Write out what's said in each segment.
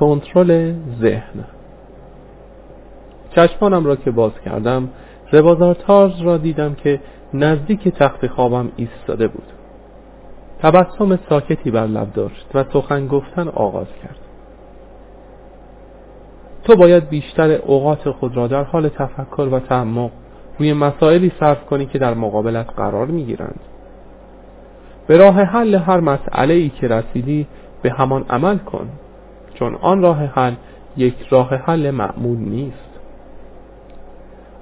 کنترل ذهن. چشمانم را که باز کردم روازارتارز را دیدم که نزدیک تخت خوابم ایستاده بود. تبسم ساکتی بر لب داشت و سخن گفتن آغاز کرد. تو باید بیشتر اوقات خود را در حال تفکر و تعمق روی مسائلی صرف کنی که در مقابلت قرار می‌گیرند. به راه حل هر مسئله ای که رسیدی به همان عمل کن. چون آن راه حل یک راه حل معمول نیست.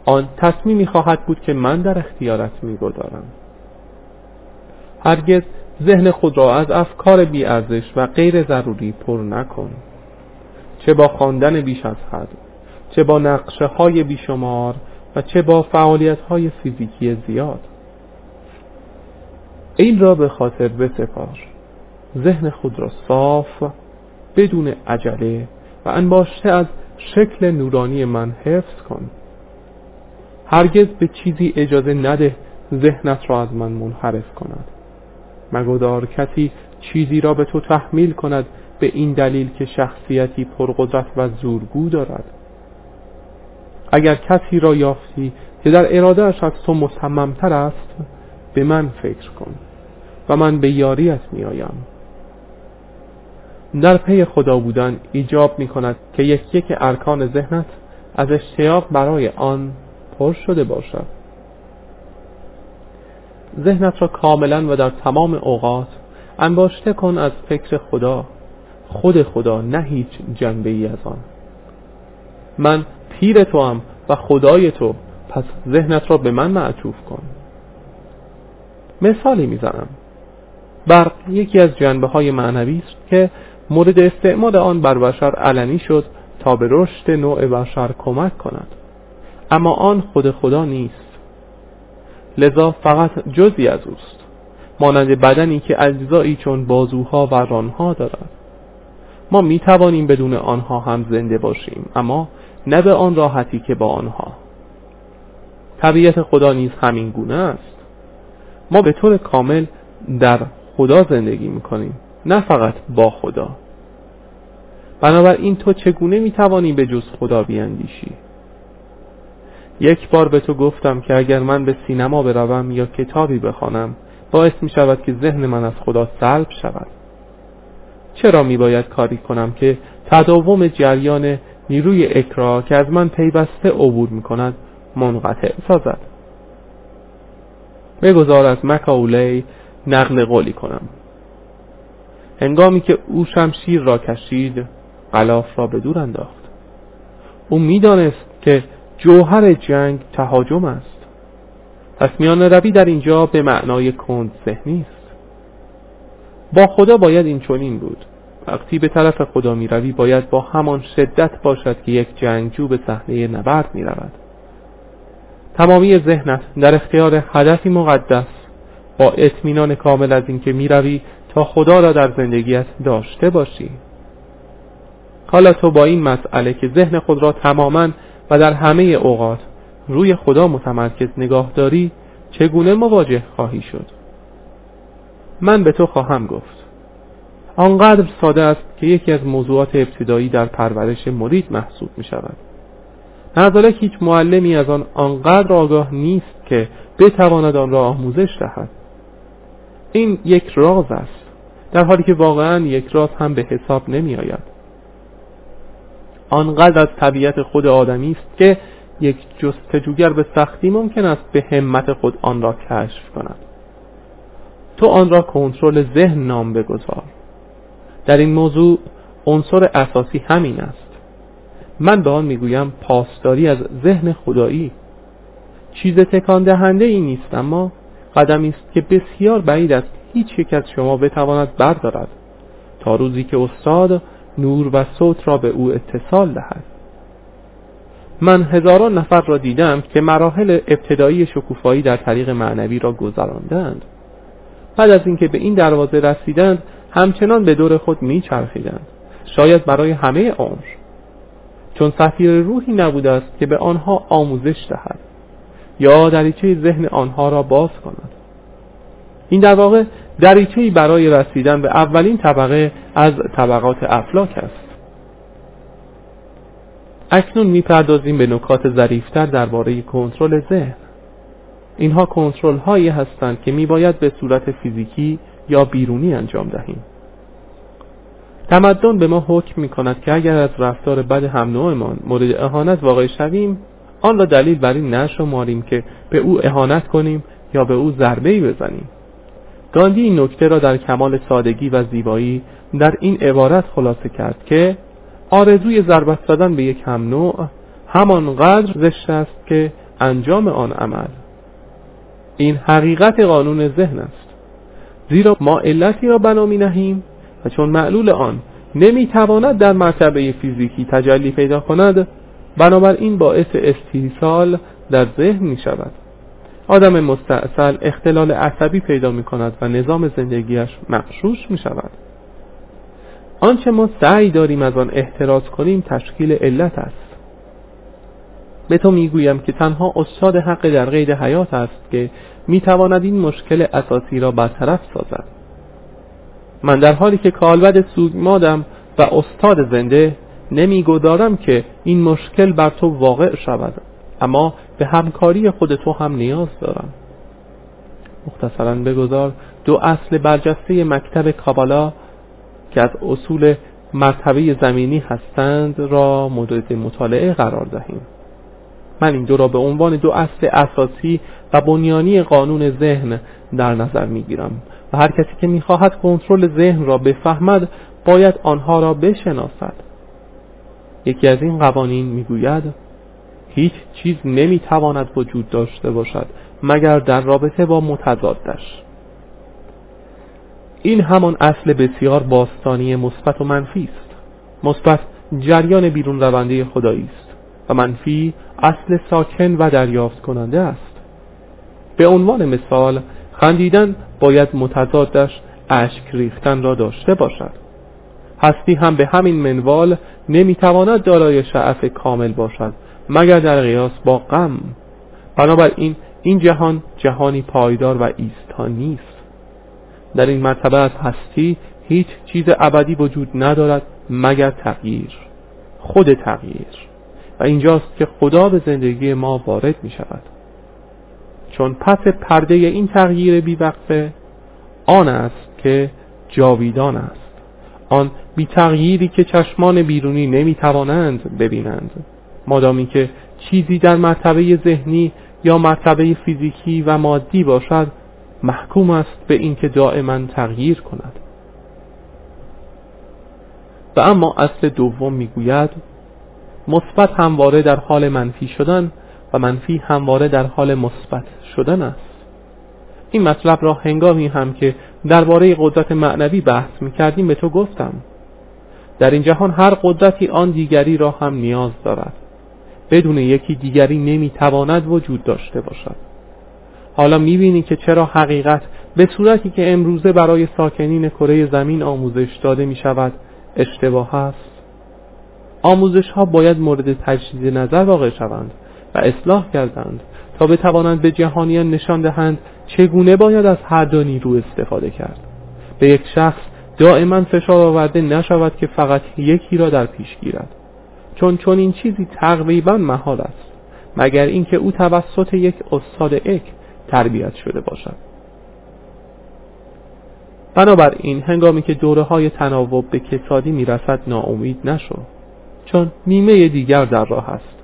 آن تصمیمی خواهد بود که من در اختیارت می‌گذارم. هرگز ذهن خود را از افکار بیارزش و غیر ضروری پر نکن. چه با خواندن بیش از حد چه با نقشه های بیشمار و چه با فعالیت های فیزیکی زیاد. این را به خاطر بسپار. ذهن خود را صاف بدون عجله و انباشته از شکل نورانی من حفظ کن. هرگز به چیزی اجازه نده ذهنت را از من منحرف کند. مگذار کسی چیزی را به تو تحمیل کند به این دلیل که شخصیتی پرقدرت و زورگو دارد. اگر کسی را یافتی که در ارادهش از تو مصممتر است به من فکر کن و من به یاریت میآیم. در پی خدا بودن ایجاب می کند که یک یک ارکان ذهنت از اشتیاق برای آن پر شده باشد. ذهنت را کاملا و در تمام اوقات انباشته کن از فکر خدا. خود خدا نه هیچ جنبه ای از آن. من پیر تو هم و خدای تو پس ذهنت را به من معطوف کن. مثالی می‌زنم. برق یکی از جنبه های معنوی است که مورد استعمال آن بر بشر علنی شد تا به رشد نوع بشر کمک کند. اما آن خود خدا نیست. لذا فقط جزی از اوست. مانند بدنی که اجزایی چون بازوها و رانها دارد. ما می توانیم بدون آنها هم زنده باشیم اما نه به آن راحتی که با آنها. طبیعت خدا نیز همین گونه است. ما به طور کامل در خدا زندگی می‌کنیم. نه فقط با خدا. بنابراین تو چگونه می‌توانی به جز خدا بیاندیشی؟ یک بار به تو گفتم که اگر من به سینما بروم یا کتابی بخوانم باعث می شود که ذهن من از خدا سلب شود. چرا می باید کاری کنم که تداوم جریان نیروی اکرا که از من پیوسته عبور می کند منقطع سازد؟ بگذار از مکاولی نقل قولی کنم. هنگامی که او شمشیر را کشید غلاف را به دور انداخت. او می‌دانست که جوهر جنگ تهاجم است. پس میان روی در اینجا به معنای کند ذهنی است. با خدا باید این چنین بود. وقتی به طرف خدا می روی باید با همان شدت باشد که یک جنگجو به صحنه نبرد می رود تمامی ذهنت در اختیار هدفی مقدس با اطمینان کامل از اینکه می روی تا خدا را در زندگیت داشته باشی. حالا تو با این مسئله که ذهن خود را تماما و در همه اوقات روی خدا متمرکز نگاه داری چگونه مواجه خواهی شد؟ من به تو خواهم گفت. آنقدر ساده است که یکی از موضوعات ابتدایی در پرورش مرید محسوب می شود. نظالک هیچ معلمی از آن آنقدر آگاه نیست که بتواند آن را آموزش دهد. این یک راز است. در حالی که واقعا یک راز هم به حساب نمی آید آنقدر از طبیعت خود آدمی است که یک جستجوگر به سختی ممکن است به همت خود آن را کشف کند. تو آن را کنترل ذهن نام بگذار. در این موضوع عنصر اساسی همین است. من به آن می‌گویم پاسداری از ذهن خدایی. چیز تکان دهنده ای نیست اما قدمی است که بسیار بعید است هیچ یک از شما بتواند بردارد تا روزی که استاد نور و صوت را به او اتصال دهد. من هزاران نفر را دیدم که مراحل ابتدایی شکوفایی در طریق معنوی را گذراندند. بعد از اینکه به این دروازه رسیدند همچنان به دور خود میچرخیدند. شاید برای همه عمر. چون سفیر روحی نبوده است که به آنها آموزش دهد یا دریچه ذهن آنها را باز کند. این در واقع دریچه برای رسیدن به اولین طبقه از طبقات افلاک است. اکنون می‌پردازیم به نکات ظریفتر درباره کنترل ذهن. اینها کنترل هایی هستند که میباید به صورت فیزیکی یا بیرونی انجام دهیم. تمدن به ما حکم می کند که اگر از رفتار بد هم نوعمان مورد اهانت واقع شویم آن را دلیل بر این نشماریم که به او اهانت کنیم یا به او ضربه ای بزنیم. گاندی این نکته را در کمال سادگی و زیبایی در این عبارت خلاصه کرد که آرزوی ضربت زدن به یک هم نوع همانقدر زشت است که انجام آن عمل. این حقیقت قانون ذهن است. زیرا ما علتی را بنا می نهیم و چون معلول آن نمی‌تواند در مرتبه فیزیکی تجلی پیدا کند بنابراین باعث استیصال در ذهن می شود. آدم مستاصل اختلال عصبی پیدا می کند و نظام زندگیش مقشوش می شود آنچه ما سعی داریم از آن احتراز کنیم تشکیل علت است. به تو می‌گویم که تنها استاد حق در قید حیات است که می‌تواند این مشکل اساسی را برطرف سازد. من در حالی که کالبد سوگمادم و استاد زنده نمی‌گذارم که این مشکل بر تو واقع شود. اما به همکاری خود تو هم نیاز دارم. مختصرا بگذار دو اصل برجسته مکتب کابالا که از اصول مرتبه زمینی هستند را مورد مطالعه قرار دهیم. من این دو را به عنوان دو اصل اساسی و بنیانی قانون ذهن در نظر می‌گیرم و هر کسی که می‌خواهد کنترل ذهن را بفهمد باید آنها را بشناسد. یکی از این قوانین می‌گوید هیچ چیز نمی‌تواند وجود داشته باشد مگر در رابطه با متضادش. این همان اصل بسیار باستانی مثبت و منفی است. مثبت جریان بیرون رونده خدایی است و منفی اصل ساکن و دریافت کننده است. به عنوان مثال خندیدن باید متضادش اشک ریختن را داشته باشد. هستی هم به همین منوال نمی‌تواند دارای شعف کامل باشد. مگر در قیاس با غم. بنابراین این جهان جهانی پایدار و ایستا نیست. در این مرتبه از هستی هیچ چیز ابدی وجود ندارد مگر تغییر. خود تغییر. و اینجاست که خدا به زندگی ما وارد می شود. چون پس پرده این تغییر بیوقفه آن است که جاویدان است. آن بی تغییری که چشمان بیرونی نمی توانند ببینند. مادامی که چیزی در مرتبه ذهنی یا مرتبه فیزیکی و مادی باشد محکوم است به اینکه دائما تغییر کند. و اما اصل دوم می‌گوید مثبت همواره در حال منفی شدن و منفی همواره در حال مثبت شدن است. این مطلب را هنگامی هم که درباره قدرت معنوی بحث می کردیم به تو گفتم. در این جهان هر قدرتی آن دیگری را هم نیاز دارد. بدون یکی دیگری نمی تواند وجود داشته باشد. حالا می بینی که چرا حقیقت به صورتی که امروزه برای ساکنین کره زمین آموزش داده می شود اشتباه است؟ آموزش ها باید مورد تجدید نظر واقع شوند و اصلاح کردند تا بتوانند به جهانیان نشان دهند چگونه باید از هر دو نیرو استفاده کرد. به یک شخص دائما فشار آورده نشود که فقط یکی را در پیش گیرد. چون چون این چیزی تقریبا محال است مگر اینکه او توسط یک استاد اک تربیت شده باشد. بنابراین هنگامی که دوره های تناوب به کسادی می‌رسد ناامید نشو چون نیمه دیگر در راه است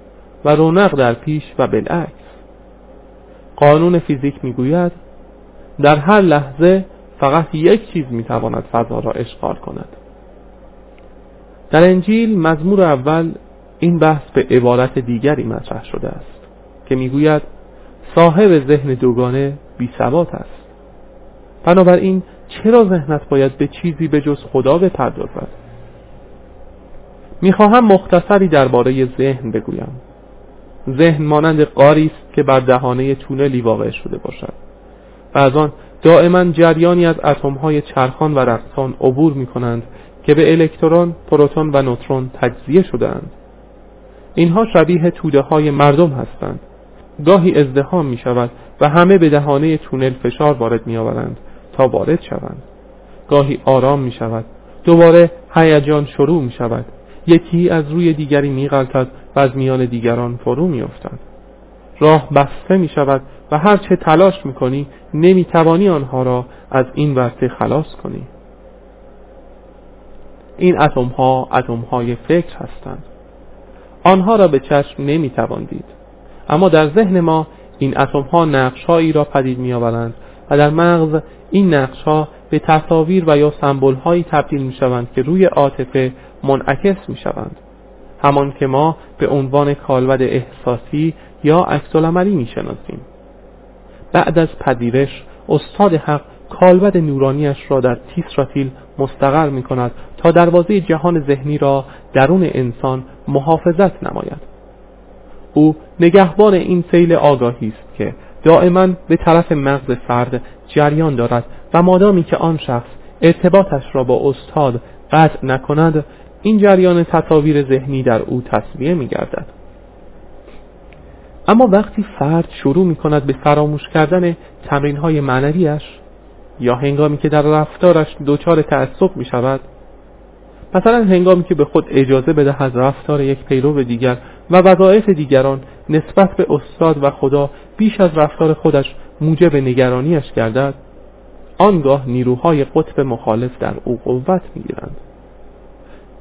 و رونق در پیش و بالعکس. قانون فیزیک می‌گوید در هر لحظه فقط یک چیز می‌تواند فضا را اشغال کند. در انجیل مزمور اول این بحث به عبارت دیگری مطرح شده است که می‌گوید صاحب ذهن دوگانه بی ثبات است. بنابراین چرا ذهنت باید به چیزی به جز خدا بپردازد؟ می‌خواهم مختصری درباره ذهن بگویم. ذهن مانند قاری است که بر دهانه تونلی واقع شده باشد و از آن دائما جریانی از اتمهای چرخان و رقصان عبور می کنند که به الکترون، پروتون و نوترون تجزیه شدهاند. اینها شبیه توده های مردم هستند. گاهی ازدهام می شود و همه به دهانه تونل فشار وارد می آورند تا وارد شوند. گاهی آرام می شود. دوباره هیجان شروع می شود یکی از روی دیگری میغلطد و از میان دیگران فرو میافتند راه بسته می شود و هر چه تلاش می کنی نمی توانی آنها را از این ورطه خلاص کنی این اتم ها اتم های فکر هستند. آنها را به چشم نمی دید اما در ذهن ما این اتم ها نقش هایی را پدید می آورند و در مغز این نقش ها به تصاویر و یا سمبل هایی تبدیل می شوند که روی عاطفه منعکس می شوند همان که ما به عنوان کالبد احساسی یا عکسالعملی می شناسیم بعد از پذیرش استاد حق کالبد نورانیش را در تیسراتیل مستقر می کند تا دروازه جهان ذهنی را درون انسان محافظت نماید. او نگهبان این سیل آگاهی است که دائما به طرف مغز فرد جریان دارد و مادامی که آن شخص ارتباطش را با استاد قطع نکند این جریان تصاویر ذهنی در او تصویه می گردد اما وقتی فرد شروع می کند به فراموش کردن تمرین های معنویش یا هنگامی که در رفتارش دچار تعصب می شود مثلا هنگامی که به خود اجازه بدهد رفتار یک پیرو دیگر و وظایف دیگران نسبت به استاد و خدا بیش از رفتار خودش موجب نگرانیش گردد آنگاه نیروهای قطب مخالف در او قوت می‌گیرند.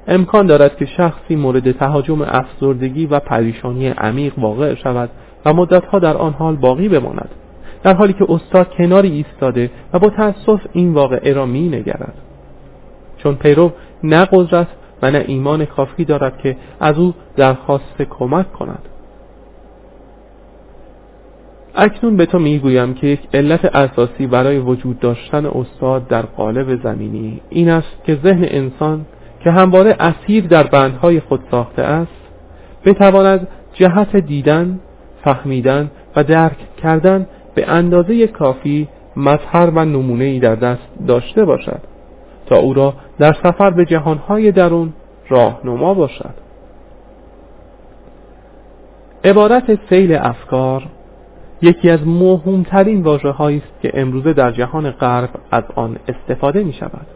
امکان دارد که شخصی مورد تهاجم افسردگی و پریشانی عمیق واقع شود و مدتها در آن حال باقی بماند در حالی که استاد کناری ایستاده و با تأسف این واقعه را می نگرد چون پیرو نه قدرت و نه ایمان کافی دارد که از او درخواست کمک کند. اکنون به تو می‌گویم که یک علت اساسی برای وجود داشتن استاد در قالب زمینی این است که ذهن انسان که همواره اسیر در بندهای خود ساخته است بتواند جهت دیدن، فهمیدن و درک کردن به اندازه کافی مظهر و نمونه در دست داشته باشد. تا او را در سفر به جهانهای درون راهنما باشد. عبارت سیل افکار یکی از مهمترین واجه است که امروزه در جهان غرب از آن استفاده می شود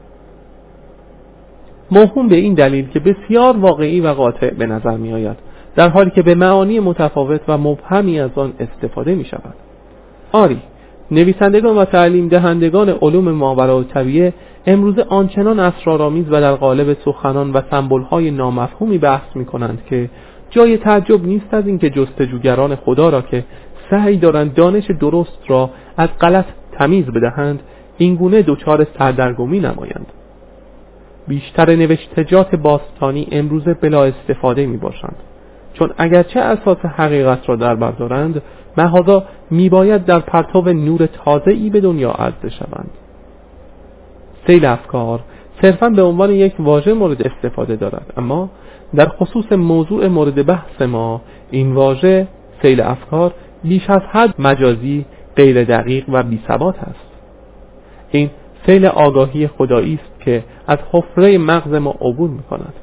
موهوم به این دلیل که بسیار واقعی و قاطع به نظر می آید در حالی که به معانی متفاوت و مبهمی از آن استفاده می شود آری نویسندگان و تعلیم دهندگان علوم ماورا و طبیعه امروزه آنچنان اسرارآمیز و در قالب سخنان و سمبولهای نامفهومی بحث می کنند که جای تعجب نیست از اینکه جستجوگران خدا را که سعی دارند دانش درست را از غلط تمیز بدهند اینگونه دچار سردرگمی نمایند. بیشتر نوشتجات باستانی امروزه بلا استفاده می باشند چون اگرچه اساس حقیقت را در بر دارند محاذا میباید در پرتو نور تازه ای به دنیا عرضه شوند. سیل افکار. صرفا به عنوان یک واژه مورد استفاده دارد. اما در خصوص موضوع مورد بحث ما این واژه سیل افکار بیش از حد مجازی غیر دقیق و بی ثبات است. این سیل آگاهی خدایی است که از حفره مغز ما عبور می کند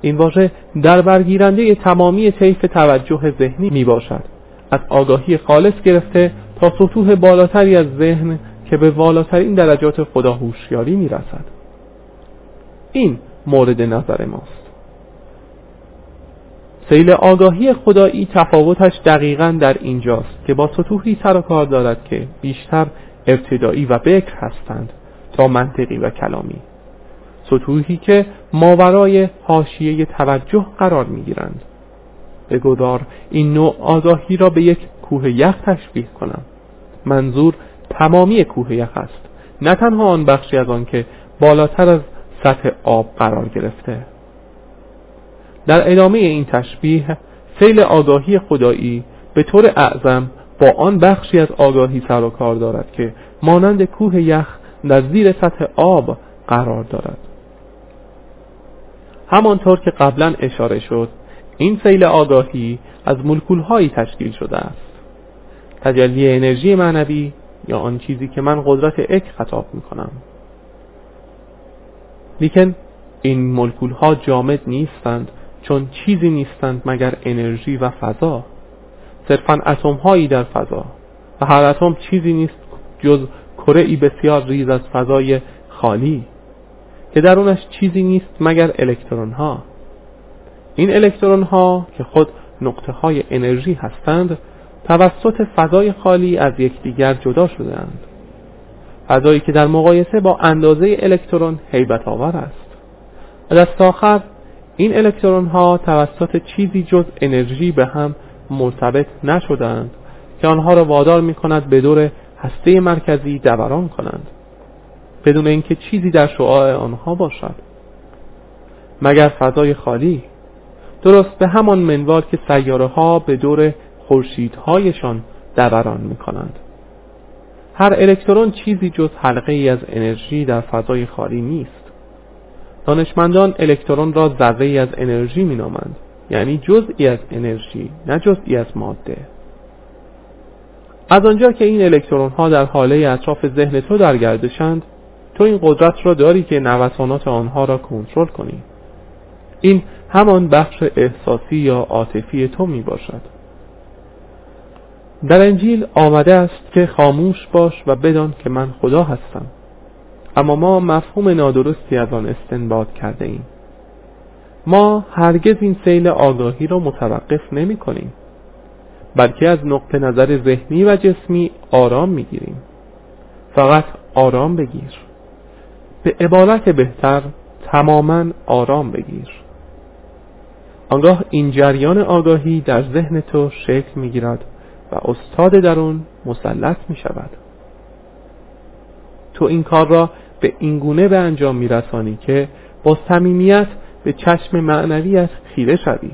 این واژه در برگیرنده تمامی طیف توجه ذهنی می باشد از آگاهی خالص گرفته تا سطوح بالاتری از ذهن که به والاترین درجات خدا هوشیاری می رسد این مورد نظر ماست. سیل آگاهی خدایی تفاوتش دقیقا در اینجاست که با سطوحی سر و کار دارد که بیشتر ابتدایی و بکر هستند تا منطقی و کلامی. سطوحی که ماورای حاشیه توجه قرار می گیرند بگذار این نوع آگاهی را به یک کوه یخ تشبیه کنم. منظور تمامی کوه یخ است. نه تنها آن بخشی از آن که بالاتر از سطح آب قرار گرفته. در ادامه این تشبیه سیل آگاهی خدایی به طور اعظم با آن بخشی از آگاهی سر و کار دارد که مانند کوه یخ در زیر سطح آب قرار دارد. همانطور که قبلا اشاره شد این سیل آگاهی از ملکولهایی تشکیل شده است. تجلی انرژی معنوی یا آن چیزی که من قدرت اک خطاب می کنم لیکن این ملکول ها جامد نیستند چون چیزی نیستند مگر انرژی و فضا. صرفا اتم هایی در فضا. و هر اتم چیزی نیست جز کره ای بسیار ریز از فضای خالی که درونش چیزی نیست مگر الکترون ها این الکترون ها که خود نقطه های انرژی هستند توسط فضای خالی از یکدیگر جدا شدهاند. فضایی که در مقایسه با اندازه الکترون حیبت آور است. و دست آخر این الکترون ها توسط چیزی جز انرژی به هم مرتبط نشدند که آنها را وادار می کند به دور هسته مرکزی دوران کنند بدون اینکه چیزی در شعاع آنها باشد. مگر فضای خالی؟ درست به همان منوال که سیاره ها به دور خورشیدهایشان دوران می کنند هر الکترون چیزی جز حلقه ای از انرژی در فضای خالی نیست. دانشمندان الکترون را ذره ای از انرژی می نامند یعنی جزئی از انرژی نه جزئی از ماده. از آنجا که این الکترون ها در حاله اطراف ذهن تو در گردشند تو این قدرت را داری که نوسانات آنها را کنترل کنی. این همان بخش احساسی یا عاطفی تو می باشد در انجیل آمده است که خاموش باش و بدان که من خدا هستم. اما ما مفهوم نادرستی از آن استنباط کرده ایم. ما هرگز این سیل آگاهی را متوقف نمی کنیم بلکه از نقطه نظر ذهنی و جسمی آرام می گیریم. فقط آرام بگیر. به عبارت بهتر تماما آرام بگیر. آنگاه این جریان آگاهی در ذهن تو شکل می گیرد و استاد درون مسلط می شود. تو این کار را به این گونه به انجام می رسانی که با صمیمیت به چشم معنویت خیره شوی.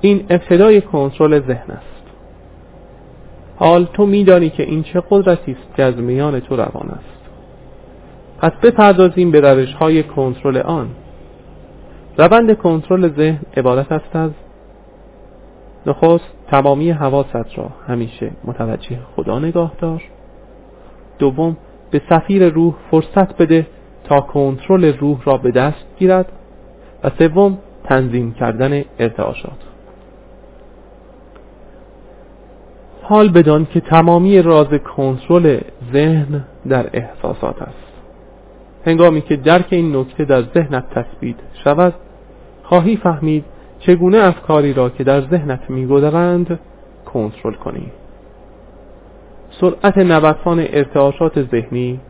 این ابتدای کنترل ذهن است. حال تو میدانی که این چه قدرتی است که از میان تو روان است. پس بپردازیم به روش های کنترل آن. روند کنترل ذهن عبارت است از نخست تمامی حواست را همیشه متوجه خدا نگاه دار. دوم به سفیر روح فرصت بده تا کنترل روح را به دست گیرد. و سوم تنظیم کردن ارتعاشات. حال بدان که تمامی راز کنترل ذهن در احساسات است. هنگامی که درک این نکته در ذهنت تثبیت شود خواهی فهمید چگونه افکاری را که در ذهنت میگذرند کنترل کنی؟ سرعت نوسان ارتعاشات ذهنی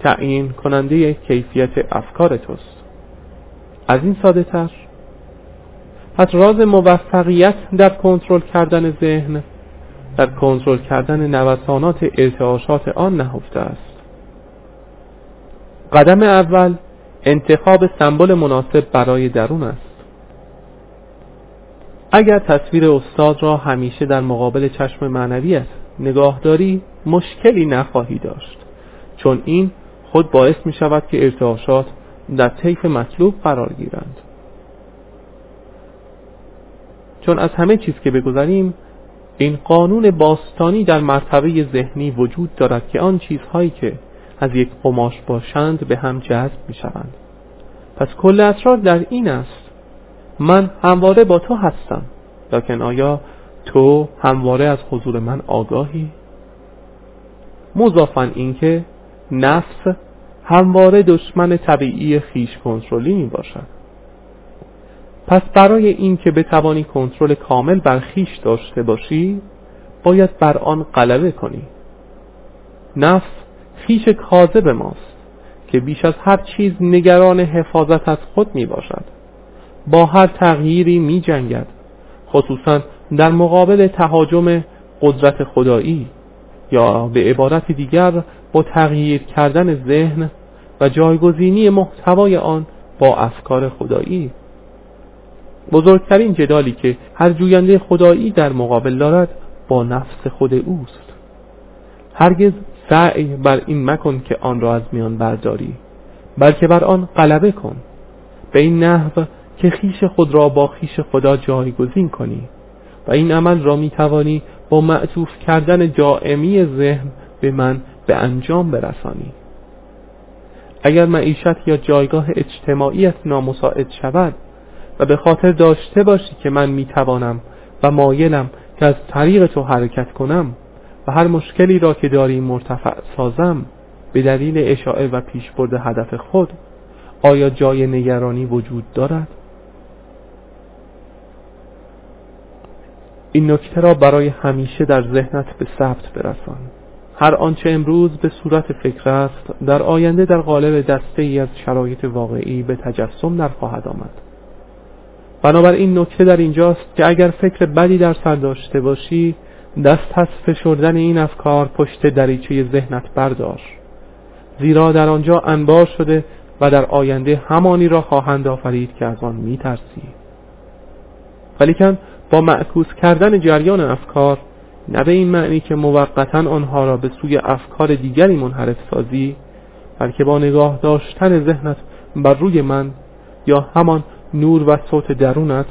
تعیین کننده کیفیت افکار توست. از این ساده تر پس راز موفقیت در کنترل کردن ذهن در کنترل کردن نوسانات ارتعاشات آن نهفته است. قدم اول انتخاب سمبل مناسب برای درون است. اگر تصویر استاد را همیشه در مقابل چشم معنویت نگاهداری مشکلی نخواهی داشت. چون این خود باعث می شود که ارتعاشات در طیف مطلوب قرار گیرند. چون از همه چیز که بگذاریم این قانون باستانی در مرتبه ذهنی وجود دارد که آن چیزهایی که از یک قماش باشند به هم جذب می شوند. پس کل اسرار در این است من همواره با تو هستم. لکن آیا تو همواره از حضور من آگاهی؟ مضافن اینکه نفس همواره دشمن طبیعی خیش کنترلی می باشد. پس برای اینکه بتوانی کنترل کامل بر خیش داشته باشی باید بر آن غلبه کنی. نفس خیش کاذب ماست که بیش از هر چیز نگران حفاظت از خود می باشد. با هر تغییری می جنگد خصوصا در مقابل تهاجم قدرت خدایی یا به عبارت دیگر با تغییر کردن ذهن و جایگزینی محتوای آن با افکار خدایی. بزرگترین جدالی که هر جوینده خدایی در مقابل دارد با نفس خود اوست. هرگز سعی بر این مکن که آن را از میان برداری بلکه بر آن غلبه کن. به این نحو که خیش خود را با خیش خدا جایگزین کنی و این عمل را می توانی با معطوف کردن جائمی ذهن به من به انجام برسانی اگر معیشت یا جایگاه اجتماعیت نامساعد شود و به خاطر داشته باشی که من می توانم و مایلم که از طریق تو حرکت کنم و هر مشکلی را که داری مرتفع سازم به دلیل اشاعه و پیشبرد هدف خود آیا جای نگرانی وجود دارد؟ این نکته را برای همیشه در ذهنت به ثبت برسان. هر آنچه امروز به صورت فکر است در آینده در قالب دسته ای از شرایط واقعی به تجسم نخواهد آمد. بنابراین نکته در اینجاست که اگر فکر بدی در سر داشته باشی دست از فشردن این افکار پشت دریچه ذهنت بردار. زیرا در آنجا انبار شده و در آینده همانی را خواهند آفرید که از آن میترسی. ولیکن با معکوس کردن جریان افکار نه به این معنی که موقتا آنها را به سوی افکار دیگری منحرف سازی بلکه با نگاه داشتن ذهنت بر روی من یا همان نور و صوت درونت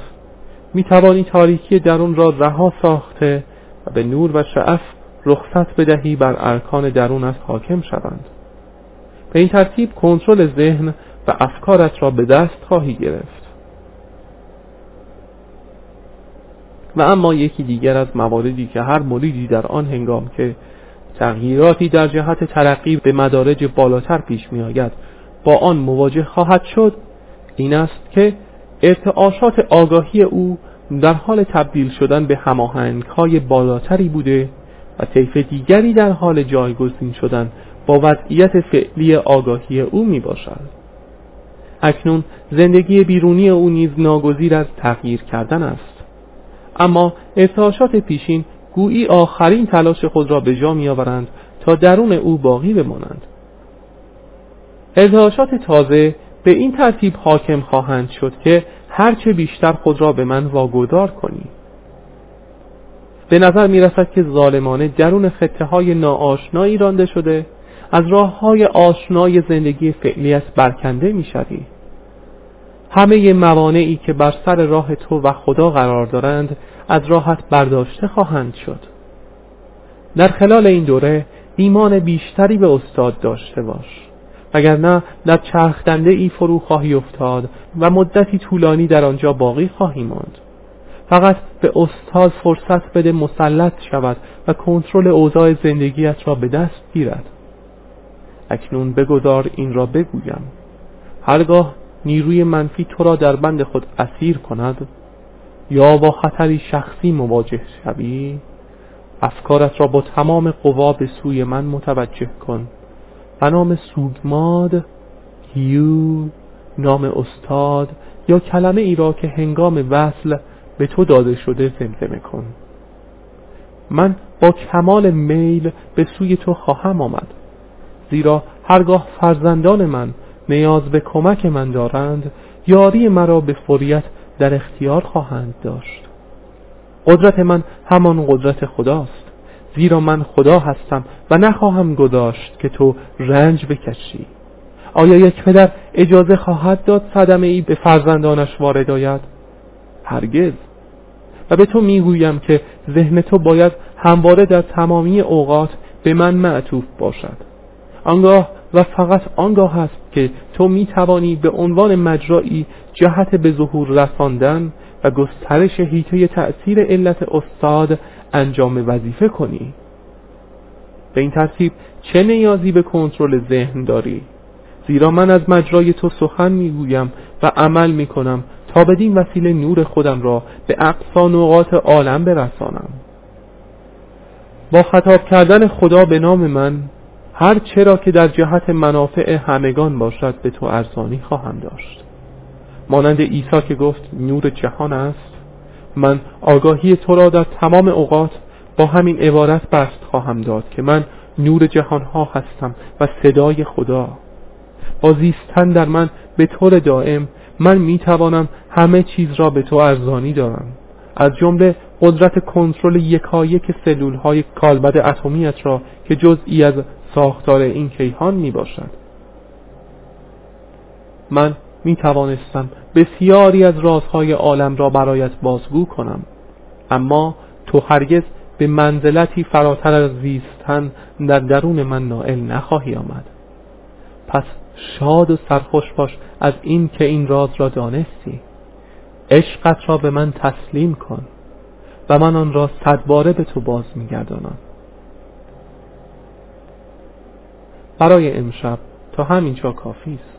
می توانی تاریکی درون را رها ساخته و به نور و شعف رخصت بدهی بر ارکان درونت حاکم شوند. به این ترتیب کنترل ذهن و افکارت را به دست خواهی گرفت. و اما یکی دیگر از مواردی که هر مریدی در آن هنگام که تغییراتی در جهت ترقی به مدارج بالاتر پیش می آید با آن مواجه خواهد شد این است که ارتعاشات آگاهی او در حال تبدیل شدن به هماهنگ های بالاتری بوده و طیف دیگری در حال جایگزین شدن با وضعیت فعلی آگاهی او می باشد اکنون زندگی بیرونی او نیز ناگزیر از تغییر کردن است. اما ارتعاشات پیشین گویی آخرین تلاش خود را به جا میآورند تا درون او باقی بمانند ارتعاشات تازه به این ترتیب حاکم خواهند شد که هرچه بیشتر خود را به من واگذار کنی به نظر می رسد که ظالمانه درون خطه های ناآشنایی رانده شده از راه های آشنای زندگی فعلیت برکنده می شدی. همه موانعی که بر سر راه تو و خدا قرار دارند از راحت برداشته خواهند شد. در خلال این دوره ایمان بیشتری به استاد داشته باش. وگرنه در چرخدنده ای فرو خواهی افتاد و مدتی طولانی در آنجا باقی خواهی ماند. فقط به استاد فرصت بده مسلط شود و کنترل اوضاع زندگیت را به دست گیرد. اکنون بگذار این را بگویم. هرگاه نیروی منفی تو را در بند خود اسیر کند یا با خطری شخصی مواجه شوی؟ افکارت را با تمام قوا به سوی من متوجه کن. و نام سوگماد هیو نام استاد یا کلمه ای را که هنگام وصل به تو داده شده زمزمه کن. من با کمال میل به سوی تو خواهم آمد. زیرا هرگاه فرزندان من نیاز به کمک من دارند یاری مرا به فوریت در اختیار خواهند داشت. قدرت من همان قدرت خداست زیرا من خدا هستم و نخواهم گذاشت که تو رنج بکشی. آیا یک پدر اجازه خواهد داد صدمه ای به فرزندانش وارد آید؟ هرگز. و به تو می‌گویم که ذهن تو باید همواره در تمامی اوقات به من معطوف باشد. آنگاه و فقط آنگاه است که تو می توانی به عنوان مجرایی جهت به ظهور رساندن و گسترش هیته تأثیر علت استاد انجام وظیفه کنی. به این ترتیب چه نیازی به کنترل ذهن داری؟ زیرا من از مجرای تو سخن می‌گویم و عمل می‌کنم تا بدین وسیله نور خودم را به اقصا نقاط عالم برسانم. با خطاب کردن خدا به نام من هر چرا که در جهت منافع همگان باشد به تو ارزانی خواهم داشت. مانند عیسی که گفت نور جهان است. من آگاهی تو را در تمام اوقات با همین عبارت بست خواهم داد که من نور جهان ها هستم و صدای خدا. با زیستن در من به طور دائم من می توانم همه چیز را به تو ارزانی دارم. از جمله قدرت کنترل یکایک سلول های کالبد اتمیت را که جزئی از ساختار این کیهان می باشد من می توانستم بسیاری از رازهای عالم را برایت بازگو کنم اما تو هرگز به منزلتی فراتر از زیستن در درون من نائل نخواهی آمد. پس شاد و سرخوش باش از این که این راز را دانستی. عشقت را به من تسلیم کن و من آن را صدباره به تو باز میگردانم. برای امشب. تا همینجا کافی است.